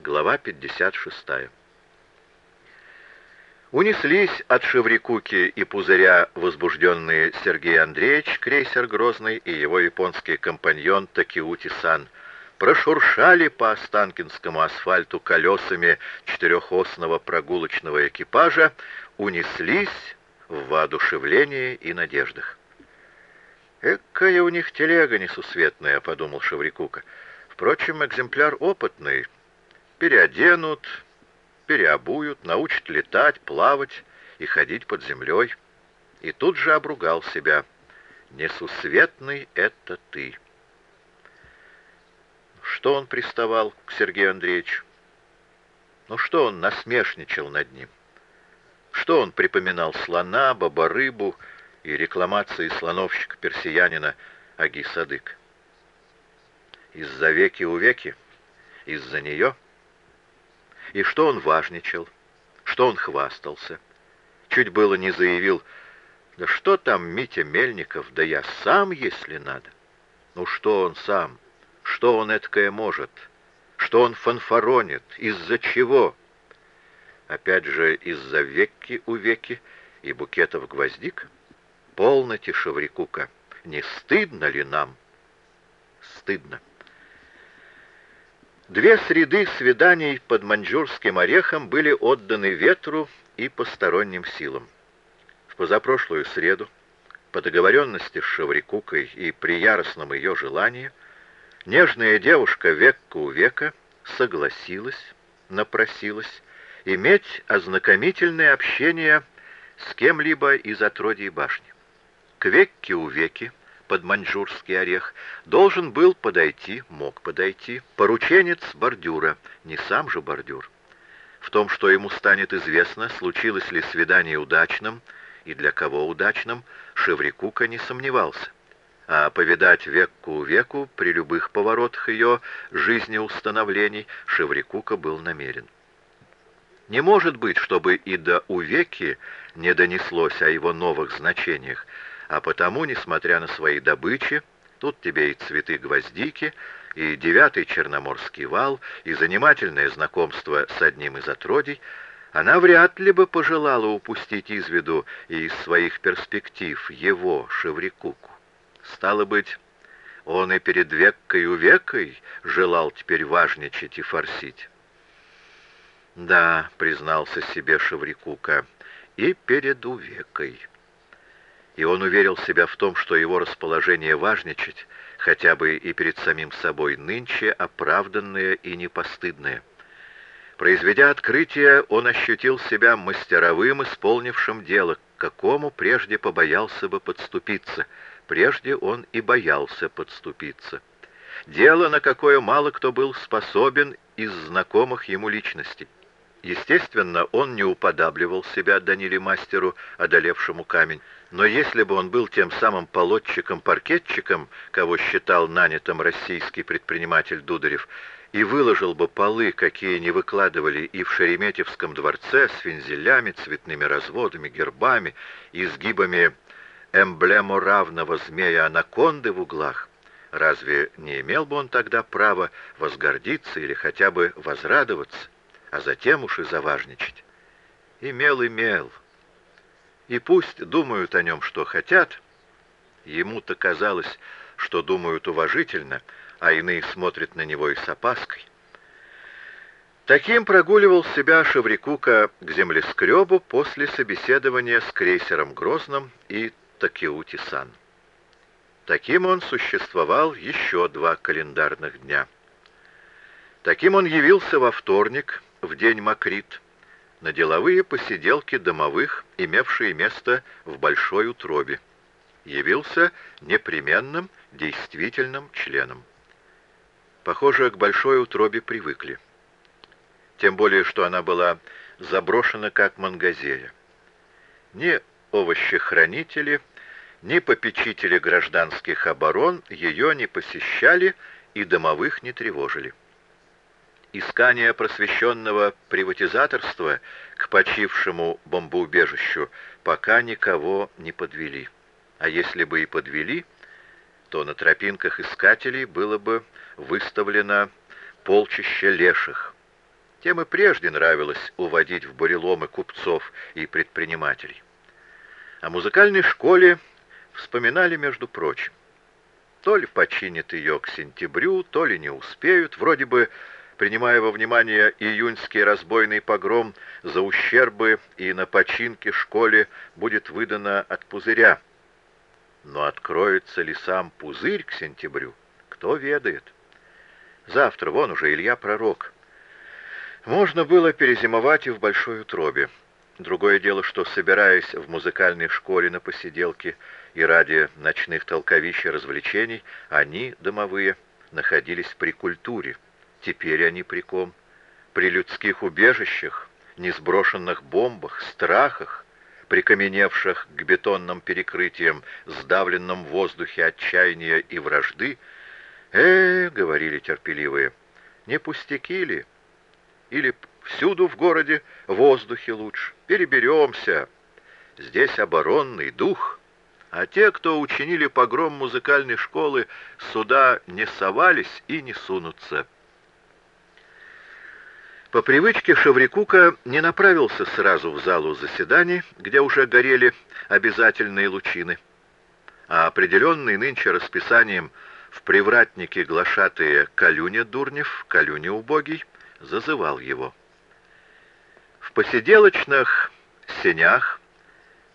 Глава 56. Унеслись от Шеврикуки и Пузыря возбужденные Сергей Андреевич, крейсер Грозный, и его японский компаньон Такиути-сан. Прошуршали по Останкинскому асфальту колесами четырехосного прогулочного экипажа, унеслись в воодушевлении и надеждах. «Экая у них телега несусветная», — подумал Шеврикука. «Впрочем, экземпляр опытный. Переоденут, переобуют, научат летать, плавать и ходить под землей. И тут же обругал себя. Несусветный это ты. Что он приставал к Сергею Андреевичу? Ну что он насмешничал над ним? Что он припоминал слона, баба-рыбу и рекламации слоновщика-персиянина Аги Садык? Из-за веки у веки? Из-за нее? — и что он важничал, что он хвастался. Чуть было не заявил, да что там Митя Мельников, да я сам, если надо. Ну что он сам, что он эткое может, что он фанфаронит, из-за чего? Опять же, из-за веки у веки и букетов гвоздик? Полноте, Шеврикука, не стыдно ли нам? Стыдно. Две среды свиданий под маньчжурским орехом были отданы ветру и посторонним силам. В позапрошлую среду, по договоренности с Шаврикукой и при яростном ее желании, нежная девушка века у века согласилась, напросилась иметь ознакомительное общение с кем-либо из отродий башни. К веке у веки под маньчжурский орех, должен был подойти, мог подойти, порученец бордюра, не сам же бордюр. В том, что ему станет известно, случилось ли свидание удачным и для кого удачным, Шеврикука не сомневался. А повидать веку веку при любых поворотах ее жизнеустановлений Шеврикука был намерен. Не может быть, чтобы и до увеки не донеслось о его новых значениях, а потому, несмотря на свои добычи, тут тебе и цветы гвоздики, и девятый черноморский вал, и занимательное знакомство с одним из отродий, она вряд ли бы пожелала упустить из виду и из своих перспектив его, Шеврикуку. Стало быть, он и перед веккой у векой желал теперь важничать и форсить. «Да», — признался себе Шеврикука, — «и перед увекой» и он уверил себя в том, что его расположение важничать, хотя бы и перед самим собой, нынче оправданное и непостыдное. Произведя открытие, он ощутил себя мастеровым, исполнившим дело, к какому прежде побоялся бы подступиться. Прежде он и боялся подступиться. Дело, на какое мало кто был способен из знакомых ему личностей. Естественно, он не уподабливал себя Даниле мастеру, одолевшему камень, но если бы он был тем самым полотчиком-паркетчиком, кого считал нанятым российский предприниматель Дударев, и выложил бы полы, какие не выкладывали и в Шереметьевском дворце, с вензелями, цветными разводами, гербами, изгибами эмблему равного змея-анаконды в углах, разве не имел бы он тогда право возгордиться или хотя бы возрадоваться, а затем уж и заважничать? Имел, имел. И пусть думают о нем, что хотят, ему-то казалось, что думают уважительно, а иные смотрят на него и с опаской. Таким прогуливал себя Шеврикука к землескребу после собеседования с крейсером Грозным и Такиути-сан. Таким он существовал еще два календарных дня. Таким он явился во вторник, в день Макрит, на деловые посиделки домовых, имевшие место в большой утробе. Явился непременным, действительным членом. Похоже, к большой утробе привыкли. Тем более, что она была заброшена как мангазея. Ни овощехранители, ни попечители гражданских оборон ее не посещали и домовых не тревожили искания просвещенного приватизаторства к почившему бомбоубежищу пока никого не подвели. А если бы и подвели, то на тропинках искателей было бы выставлено полчище леших, Тем и прежде нравилось уводить в буреломы купцов и предпринимателей. О музыкальной школе вспоминали, между прочим. То ли починят ее к сентябрю, то ли не успеют. Вроде бы, принимая во внимание июньский разбойный погром, за ущербы и на починке школе будет выдано от пузыря. Но откроется ли сам пузырь к сентябрю, кто ведает. Завтра, вон уже Илья Пророк. Можно было перезимовать и в большой утробе. Другое дело, что, собираясь в музыкальной школе на посиделке и ради ночных толковищ и развлечений, они, домовые, находились при культуре. Теперь они при ком? При людских убежищах, несброшенных бомбах, страхах, прикаменевших к бетонным перекрытиям, сдавленном в воздухе отчаяния и вражды. «Э, — говорили терпеливые, — не пустяки ли? Или Всюду в городе воздухе лучше. Переберемся. Здесь оборонный дух. А те, кто учинили погром музыкальной школы, сюда не совались и не сунутся. По привычке Шеврикука не направился сразу в залу заседаний, где уже горели обязательные лучины, а определенный нынче расписанием в привратнике глашатые Калюня Дурнев, Калюня Убогий, зазывал его. В посиделочных сенях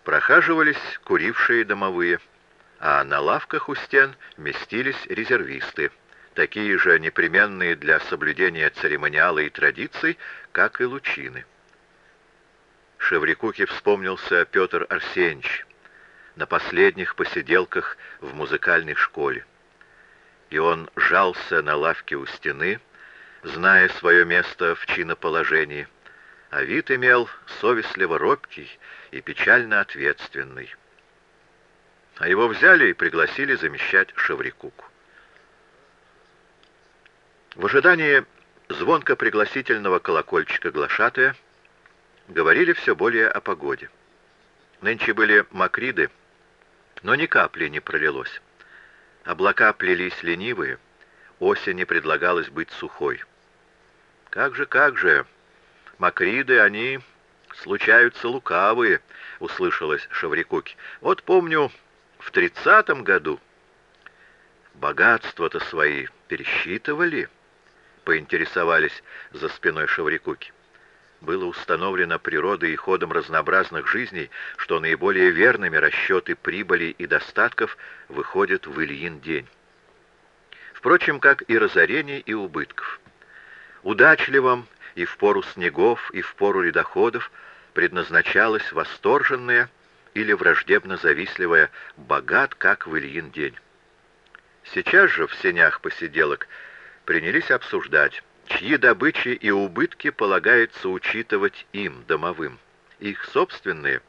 прохаживались курившие домовые, а на лавках у стен местились резервисты, такие же непременные для соблюдения церемониала и традиций, как и лучины. Шеврикуке вспомнился Петр Арсеньевич на последних посиделках в музыкальной школе. И он жался на лавке у стены, зная свое место в чиноположении, а вид имел совестливо робкий и печально ответственный. А его взяли и пригласили замещать Шеврикуку. В ожидании звонко пригласительного колокольчика глашатая говорили все более о погоде. Нынче были макриды, но ни капли не пролилось. Облака плелись ленивые, осени предлагалось быть сухой. Как же, как же, Макриды, они случаются лукавые, услышалось Шаврикуки. Вот помню, в тридцатом году богатства-то свои пересчитывали, поинтересовались за спиной Шаврикуки. Было установлено природой и ходом разнообразных жизней, что наиболее верными расчеты прибыли и достатков выходят в Ильин день. Впрочем, как и разорений и убытков. Удачливым и в пору снегов, и в пору ледоходов предназначалось восторженное или враждебно-завистливое «богат, как в Ильин день». Сейчас же в сенях посиделок принялись обсуждать, чьи добычи и убытки полагается учитывать им, домовым, их собственные,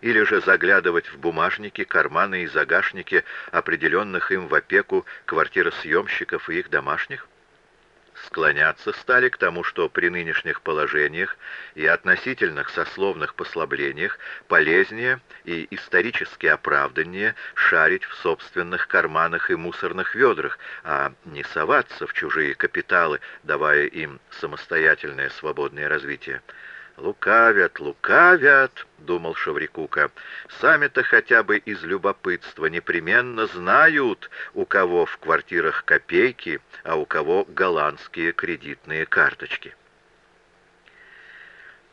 или же заглядывать в бумажники, карманы и загашники определенных им в опеку квартиросъемщиков и их домашних? Склоняться стали к тому, что при нынешних положениях и относительных сословных послаблениях полезнее и исторически оправданнее шарить в собственных карманах и мусорных ведрах, а не соваться в чужие капиталы, давая им самостоятельное свободное развитие. «Лукавят, лукавят», — думал Шаврикука. «Сами-то хотя бы из любопытства непременно знают, у кого в квартирах копейки, а у кого голландские кредитные карточки».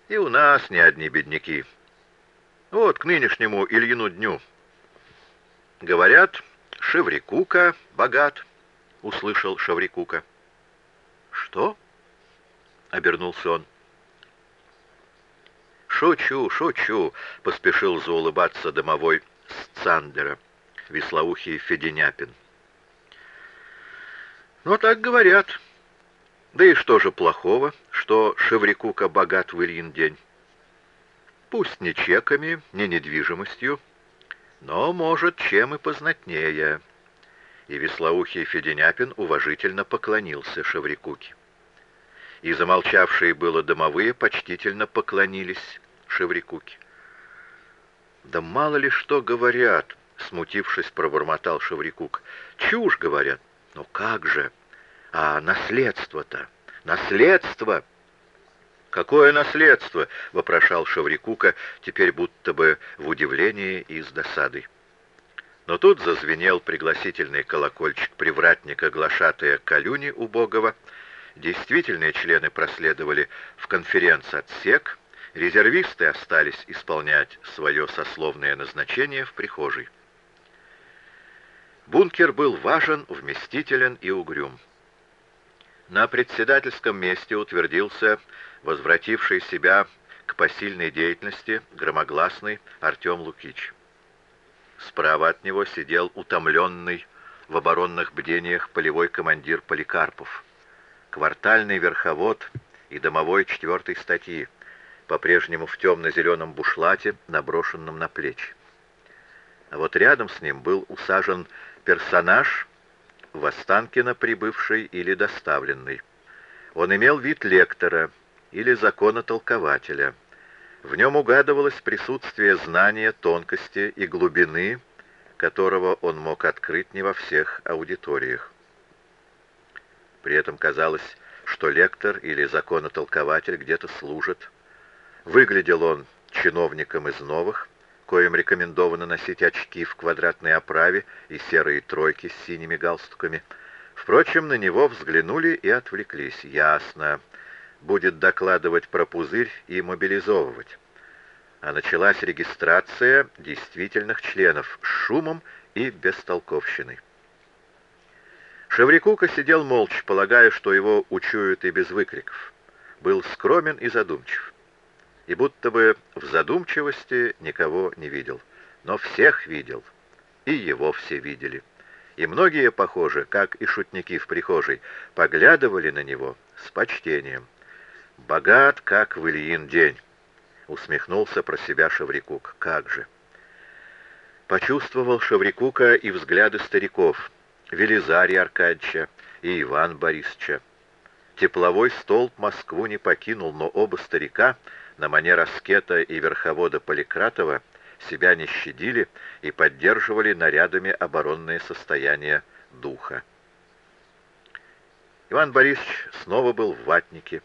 И у нас не одни бедняки. Вот к нынешнему Ильину дню. Говорят, Шеврикука богат, — услышал Шеврикука. Что? — обернулся он. «Шучу, шучу!» — поспешил заулыбаться домовой Сцандера, веслоухий Феденяпин. «Ну, так говорят. Да и что же плохого, что Шеврикука богат в Ильин день? Пусть не чеками, не недвижимостью, но, может, чем и познатнее». И веслоухий Феденяпин уважительно поклонился Шеврикуке и замолчавшие было домовые почтительно поклонились Шеврикуке. «Да мало ли что говорят!» — смутившись, пробормотал Шеврикук. «Чушь, говорят! Ну как же! А наследство-то! Наследство!» «Какое наследство?» — вопрошал Шаврикука, теперь будто бы в удивлении и с досадой. Но тут зазвенел пригласительный колокольчик привратника глашатая Калюни убогого. Действительные члены проследовали в конференц-отсек, резервисты остались исполнять свое сословное назначение в прихожей. Бункер был важен, вместителен и угрюм. На председательском месте утвердился возвративший себя к посильной деятельности громогласный Артем Лукич. Справа от него сидел утомленный в оборонных бдениях полевой командир Поликарпов, квартальный верховод и домовой четвертой статьи, по-прежнему в темно-зеленом бушлате, наброшенном на плечи. А вот рядом с ним был усажен персонаж, в прибывший или доставленный. Он имел вид лектора или законотолкователя. В нем угадывалось присутствие знания тонкости и глубины, которого он мог открыть не во всех аудиториях. При этом казалось, что лектор или законотолкователь где-то служит. Выглядел он чиновником из новых, коим рекомендовано носить очки в квадратной оправе и серые тройки с синими галстуками. Впрочем, на него взглянули и отвлеклись. Ясно. Будет докладывать про пузырь и мобилизовывать. А началась регистрация действительных членов с шумом и бестолковщиной. Шеврикука сидел молча, полагая, что его учуют и без выкриков. Был скромен и задумчив и будто бы в задумчивости никого не видел. Но всех видел, и его все видели. И многие, похоже, как и шутники в прихожей, поглядывали на него с почтением. «Богат, как в Ильин день», — усмехнулся про себя Шаврикук. «Как же!» Почувствовал Шаврикука и взгляды стариков, Велизария Аркадьевича и Иван Борисовича. Тепловой столб Москву не покинул, но оба старика — на манер аскета и верховода Поликратова себя не щадили и поддерживали нарядами оборонное состояние духа. Иван Борисович снова был в ватнике,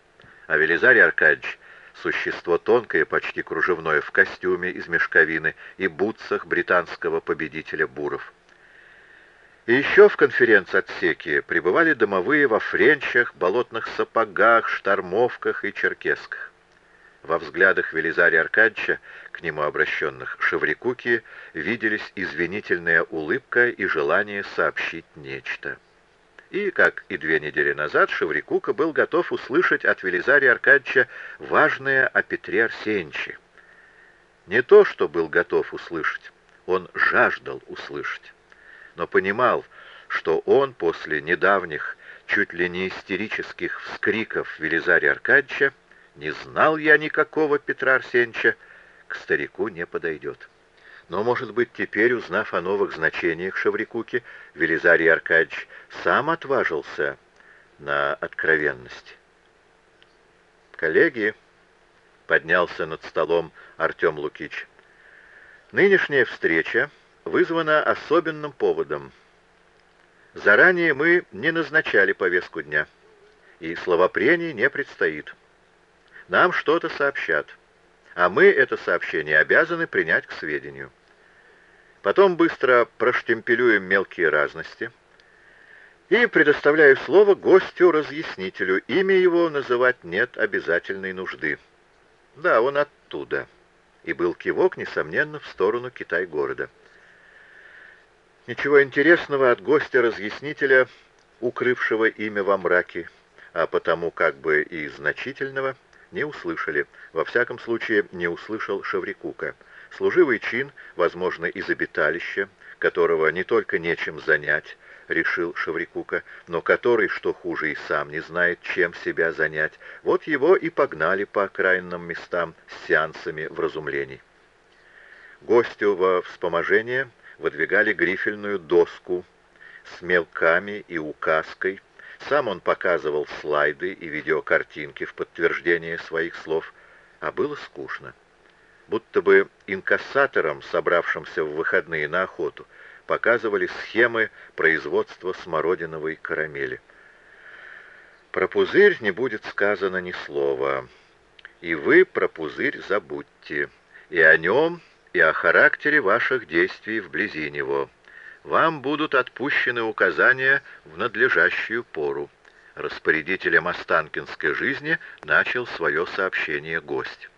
а Велизарий Аркадьевич — существо тонкое, почти кружевное, в костюме из мешковины и бутсах британского победителя Буров. И еще в конференц-отсеке пребывали домовые во френчах, болотных сапогах, штормовках и черкесках. Во взглядах Велизария Аркадьевича, к нему обращенных Шеврикуки, виделись извинительная улыбка и желание сообщить нечто. И, как и две недели назад, Шеврикука был готов услышать от Велизария Аркадьевича важное о Петре Арсеньевиче. Не то, что был готов услышать, он жаждал услышать, но понимал, что он после недавних, чуть ли не истерических вскриков Велизария Аркадьевича не знал я никакого Петра Арсеньевича, к старику не подойдет. Но, может быть, теперь, узнав о новых значениях Шаврикуки, Велизарий Аркадьевич сам отважился на откровенность. «Коллеги», — поднялся над столом Артем Лукич, — «нынешняя встреча вызвана особенным поводом. Заранее мы не назначали повестку дня, и словопрений не предстоит». Нам что-то сообщат, а мы это сообщение обязаны принять к сведению. Потом быстро проштемпелюем мелкие разности и предоставляю слово гостю-разъяснителю. Имя его называть нет обязательной нужды. Да, он оттуда. И был кивок, несомненно, в сторону Китай-города. Ничего интересного от гостя-разъяснителя, укрывшего имя во мраке, а потому как бы и значительного — не услышали. Во всяком случае, не услышал Шеврикука. Служивый чин, возможно, из обиталища, которого не только нечем занять, решил Шеврикука, но который, что хуже, и сам не знает, чем себя занять. Вот его и погнали по окраинным местам с сеансами вразумлений. Гостю во вспоможение выдвигали грифельную доску с мелками и указкой, сам он показывал слайды и видеокартинки в подтверждение своих слов, а было скучно. Будто бы инкассаторам, собравшимся в выходные на охоту, показывали схемы производства смородиновой карамели. Про пузырь не будет сказано ни слова. и вы про пузырь забудьте. И о нем, и о характере ваших действий вблизи него. Вам будут отпущены указания в надлежащую пору. Распорядителем Останкинской жизни начал свое сообщение гость.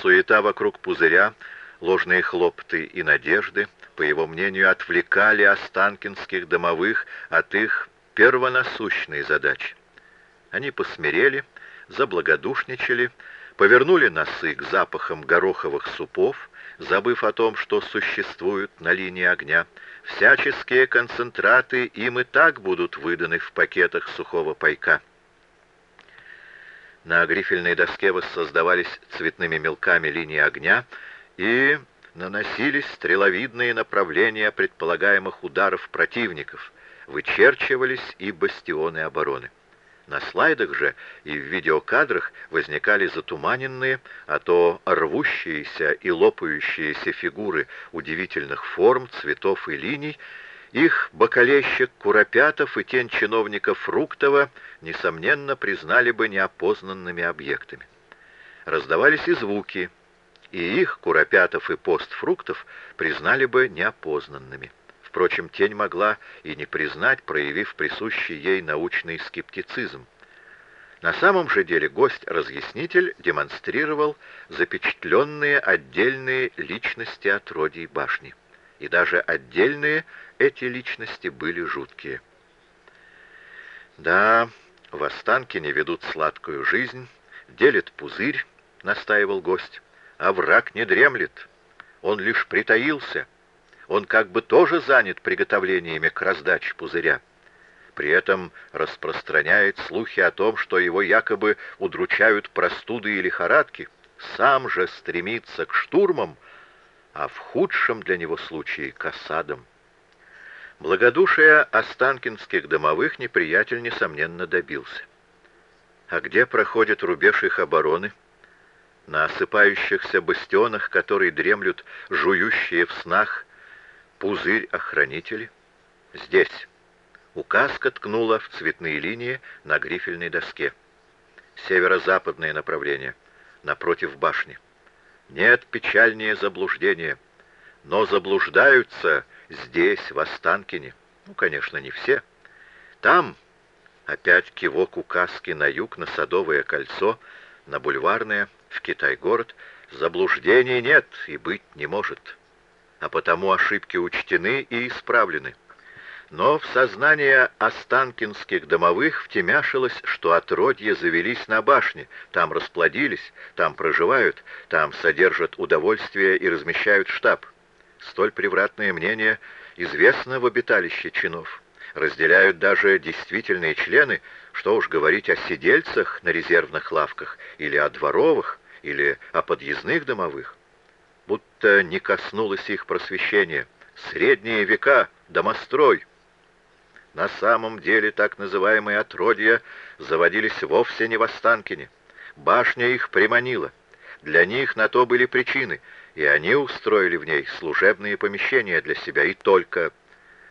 Суета вокруг пузыря, ложные хлопты и надежды, по его мнению, отвлекали останкинских домовых от их первонасущной задачи. Они посмирели, заблагодушничали, повернули носы к запахам гороховых супов, забыв о том, что существуют на линии огня. Всяческие концентраты им и так будут выданы в пакетах сухого пайка. На грифельной доске воссоздавались цветными мелками линии огня и наносились стреловидные направления предполагаемых ударов противников, вычерчивались и бастионы обороны. На слайдах же и в видеокадрах возникали затуманенные, а то рвущиеся и лопающиеся фигуры удивительных форм, цветов и линий, их бокалейщик Куропятов и тень чиновника Фруктова, несомненно, признали бы неопознанными объектами. Раздавались и звуки, и их Куропятов и пост Фруктов признали бы неопознанными. Впрочем, тень могла и не признать, проявив присущий ей научный скептицизм. На самом же деле гость-разъяснитель демонстрировал запечатленные отдельные личности отродий башни. И даже отдельные эти личности были жуткие. Да, в Останкине ведут сладкую жизнь, делят пузырь, настаивал гость, а враг не дремлет, он лишь притаился — он как бы тоже занят приготовлениями к раздаче пузыря. При этом распространяет слухи о том, что его якобы удручают простуды и лихорадки, сам же стремится к штурмам, а в худшем для него случае к осадам. Благодушие останкинских домовых неприятель, несомненно, добился. А где проходит рубеж их обороны? На осыпающихся бастионах, которые дремлют, жующие в снах, пузырь-охранители? Здесь. Указка ткнула в цветные линии на грифельной доске. Северо-западное направление, напротив башни. Нет печальнее заблуждения. Но заблуждаются здесь, в Останкине. Ну, конечно, не все. Там опять кивок указки на юг, на Садовое кольцо, на Бульварное, в Китай-город. Заблуждений нет и быть не может а потому ошибки учтены и исправлены. Но в сознание останкинских домовых втемяшилось, что отродья завелись на башне, там расплодились, там проживают, там содержат удовольствие и размещают штаб. Столь превратное мнение известно в обиталище чинов. Разделяют даже действительные члены, что уж говорить о сидельцах на резервных лавках, или о дворовых, или о подъездных домовых будто не коснулось их просвещения. Средние века, домострой. На самом деле так называемые отродья заводились вовсе не в Останкине. Башня их приманила. Для них на то были причины, и они устроили в ней служебные помещения для себя, и только...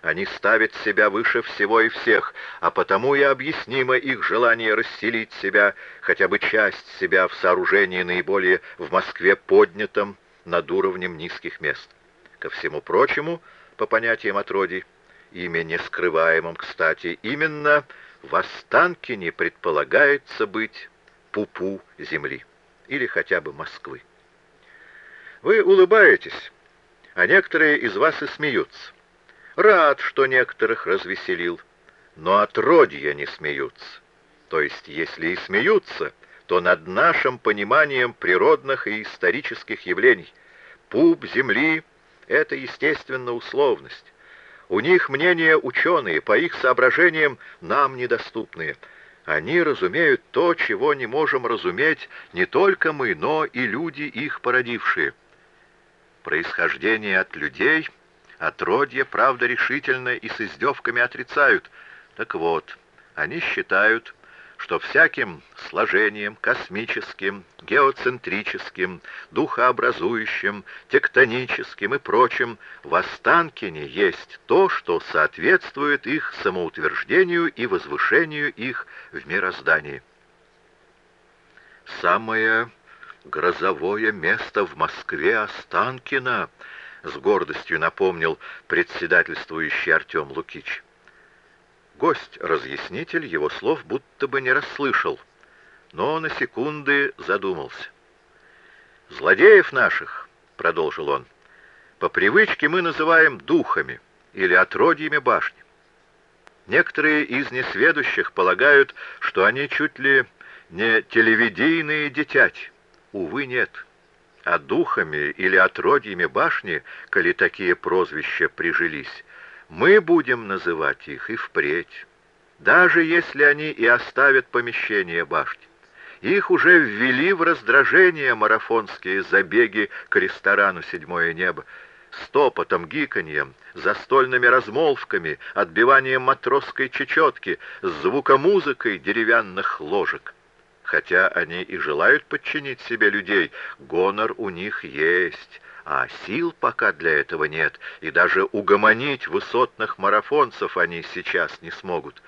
Они ставят себя выше всего и всех, а потому и объяснимо их желание расселить себя, хотя бы часть себя в сооружении наиболее в Москве поднятом, над уровнем низких мест. Ко всему прочему, по понятиям отродий, ими нескрываемым, кстати, именно в Останкине предполагается быть пупу земли, или хотя бы Москвы. Вы улыбаетесь, а некоторые из вас и смеются. Рад, что некоторых развеселил, но отродья не смеются. То есть, если и смеются, то над нашим пониманием природных и исторических явлений. Пуп Земли — это, естественно, условность. У них мнения ученые, по их соображениям нам недоступные. Они разумеют то, чего не можем разуметь не только мы, но и люди, их породившие. Происхождение от людей, отродье, правда, решительно и с издевками отрицают. Так вот, они считают, что всяким сложением космическим, геоцентрическим, духообразующим, тектоническим и прочим в Останкине есть то, что соответствует их самоутверждению и возвышению их в мироздании. самое грозовое место в Москве Останкино, с гордостью напомнил председательствующий Артем Лукич. Гость-разъяснитель его слов будто бы не расслышал, но на секунды задумался. «Злодеев наших», — продолжил он, — «по привычке мы называем духами или отродьями башни. Некоторые из несведущих полагают, что они чуть ли не телевидийные детяти. Увы, нет. А духами или отродьями башни, коли такие прозвища прижились, мы будем называть их и впредь, даже если они и оставят помещение башни. Их уже ввели в раздражение марафонские забеги к ресторану «Седьмое небо», с топотом, гиканьем, застольными размолвками, отбиванием матросской чечетки, звукомузыкой деревянных ложек. Хотя они и желают подчинить себе людей, гонор у них есть, а сил пока для этого нет, и даже угомонить высотных марафонцев они сейчас не смогут.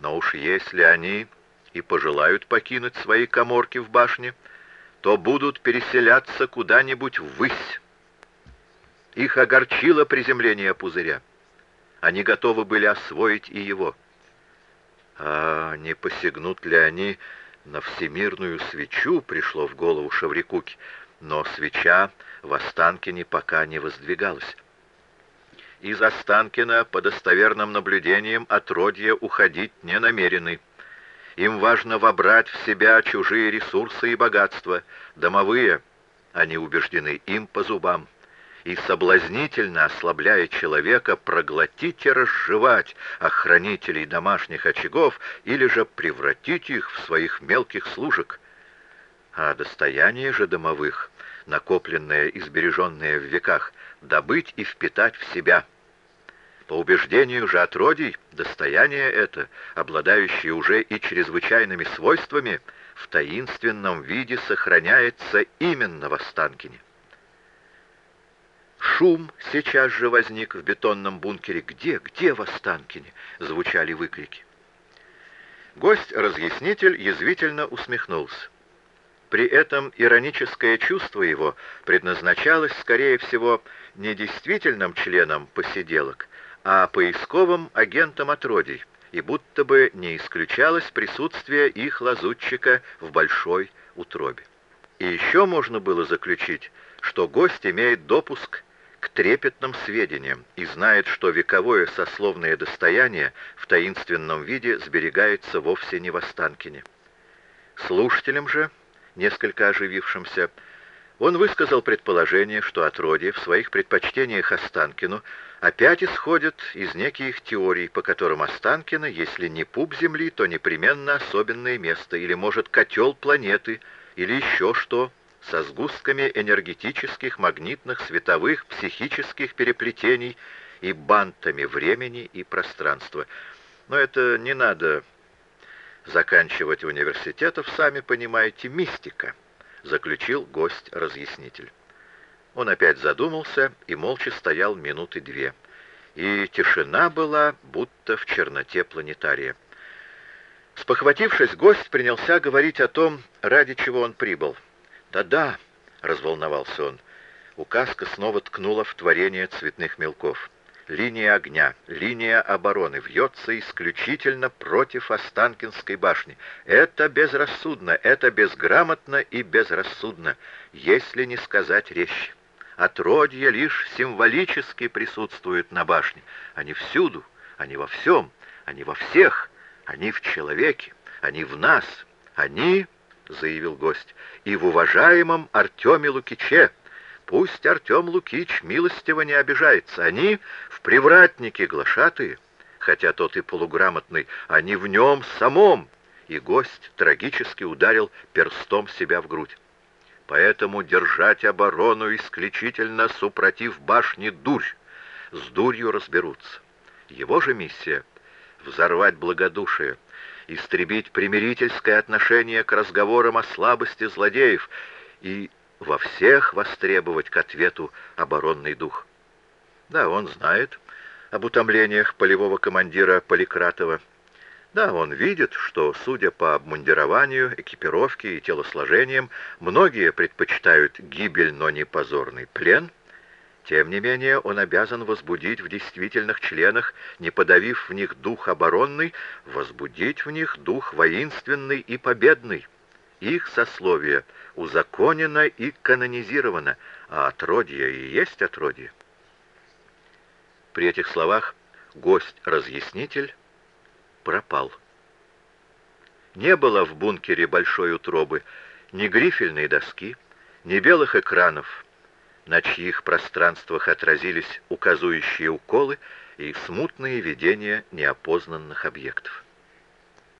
Но уж если они и пожелают покинуть свои коморки в башне, то будут переселяться куда-нибудь ввысь. Их огорчило приземление пузыря. Они готовы были освоить и его. А не посягнут ли они на всемирную свечу, пришло в голову Шаврикуки, но свеча в Останкине пока не воздвигалась. Из Останкина, по достоверным наблюдениям, отродья уходить не намерены. Им важно вобрать в себя чужие ресурсы и богатства, домовые, они убеждены, им по зубам и соблазнительно ослабляя человека, проглотить и разжевать охранителей домашних очагов или же превратить их в своих мелких служек. А достояние же домовых, накопленное и сбереженное в веках, добыть и впитать в себя. По убеждению же отродий, достояние это, обладающее уже и чрезвычайными свойствами, в таинственном виде сохраняется именно в Останкине. Шум сейчас же возник в бетонном бункере. «Где? Где в Останкине?» — звучали выкрики. Гость-разъяснитель язвительно усмехнулся. При этом ироническое чувство его предназначалось, скорее всего, не действительным членам посиделок, а поисковым агентам отродий, и будто бы не исключалось присутствие их лазутчика в большой утробе. И еще можно было заключить, что гость имеет допуск к трепетным сведениям и знает, что вековое сословное достояние в таинственном виде сберегается вовсе не в Останкине. Слушателям же, несколько оживившимся, он высказал предположение, что отродье в своих предпочтениях Останкину опять исходят из неких теорий, по которым Останкино, если не пуп Земли, то непременно особенное место, или, может, котел планеты, или еще что – со сгустками энергетических, магнитных, световых, психических переплетений и бантами времени и пространства. Но это не надо заканчивать университетов, сами понимаете, мистика, заключил гость-разъяснитель. Он опять задумался и молча стоял минуты две. И тишина была, будто в черноте планетария. Спохватившись, гость принялся говорить о том, ради чего он прибыл. «Да-да», — разволновался он. Указка снова ткнула в творение цветных мелков. Линия огня, линия обороны вьется исключительно против Останкинской башни. Это безрассудно, это безграмотно и безрассудно, если не сказать резче. Отродья лишь символически присутствуют на башне. Они всюду, они во всем, они во всех, они в человеке, они в нас, они — заявил гость, — «и в уважаемом Артеме Лукиче. Пусть Артем Лукич милостиво не обижается. Они в привратнике глашатые, хотя тот и полуграмотный, они в нем самом». И гость трагически ударил перстом себя в грудь. Поэтому держать оборону исключительно супротив башни дурь. С дурью разберутся. Его же миссия — взорвать благодушие, истребить примирительское отношение к разговорам о слабости злодеев и во всех востребовать к ответу оборонный дух. Да, он знает об утомлениях полевого командира Поликратова, Да, он видит, что, судя по обмундированию, экипировке и телосложениям, многие предпочитают гибель, но не позорный плен. Тем не менее, он обязан возбудить в действительных членах, не подавив в них дух оборонный, возбудить в них дух воинственный и победный. Их сословие узаконено и канонизировано, а отродье и есть отродье. При этих словах гость-разъяснитель пропал. Не было в бункере большой утробы ни грифельной доски, ни белых экранов, на чьих пространствах отразились указующие уколы и смутные видения неопознанных объектов.